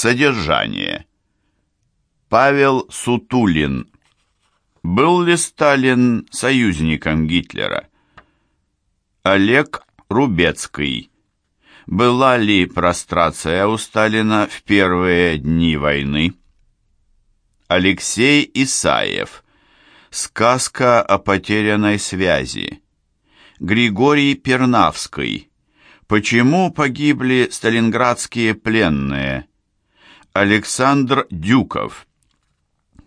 Содержание. Павел Сутулин. Был ли Сталин союзником Гитлера? Олег Рубецкий. Была ли прострация у Сталина в первые дни войны? Алексей Исаев. Сказка о потерянной связи. Григорий Пернавский. Почему погибли сталинградские пленные? Александр Дюков.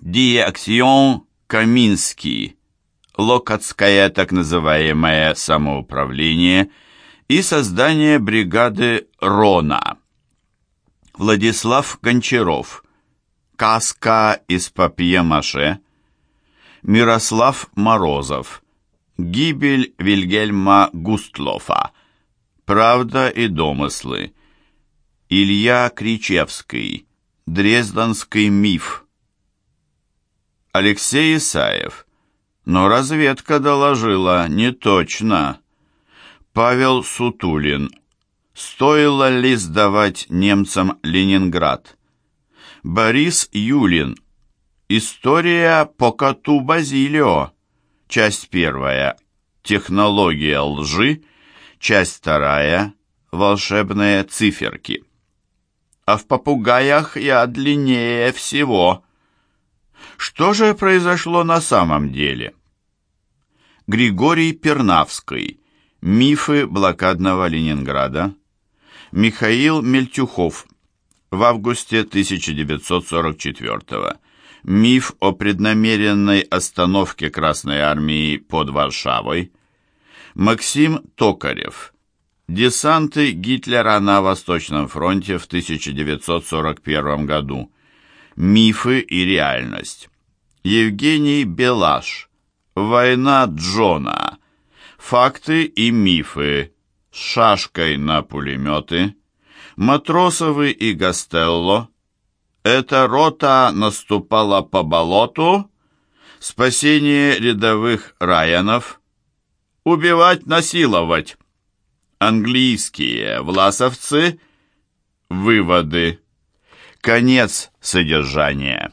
Диаксион Каминский. Локотское так называемое самоуправление и создание бригады Рона. Владислав Гончаров. Каска из папье-маше. Мирослав Морозов. Гибель Вильгельма Густлофа. Правда и домыслы. Илья Кричевский. Дрезденский миф. Алексей Исаев. Но разведка доложила не точно. Павел Сутулин. Стоило ли сдавать немцам Ленинград? Борис Юлин. История по коту Базилио. Часть первая. Технология лжи. Часть вторая. Волшебные циферки. А в попугаях я длиннее всего. Что же произошло на самом деле? Григорий Пернавский. Мифы блокадного Ленинграда. Михаил Мельтюхов. В августе 1944 Миф о преднамеренной остановке Красной Армии под Варшавой. Максим Токарев. Десанты Гитлера на Восточном фронте в 1941 году. Мифы и реальность. Евгений Белаш. Война Джона. Факты и мифы. Шашкой на пулеметы. Матросовы и Гастелло. Эта рота наступала по болоту. Спасение рядовых Райанов. Убивать, насиловать. Английские власовцы. Выводы. Конец содержания.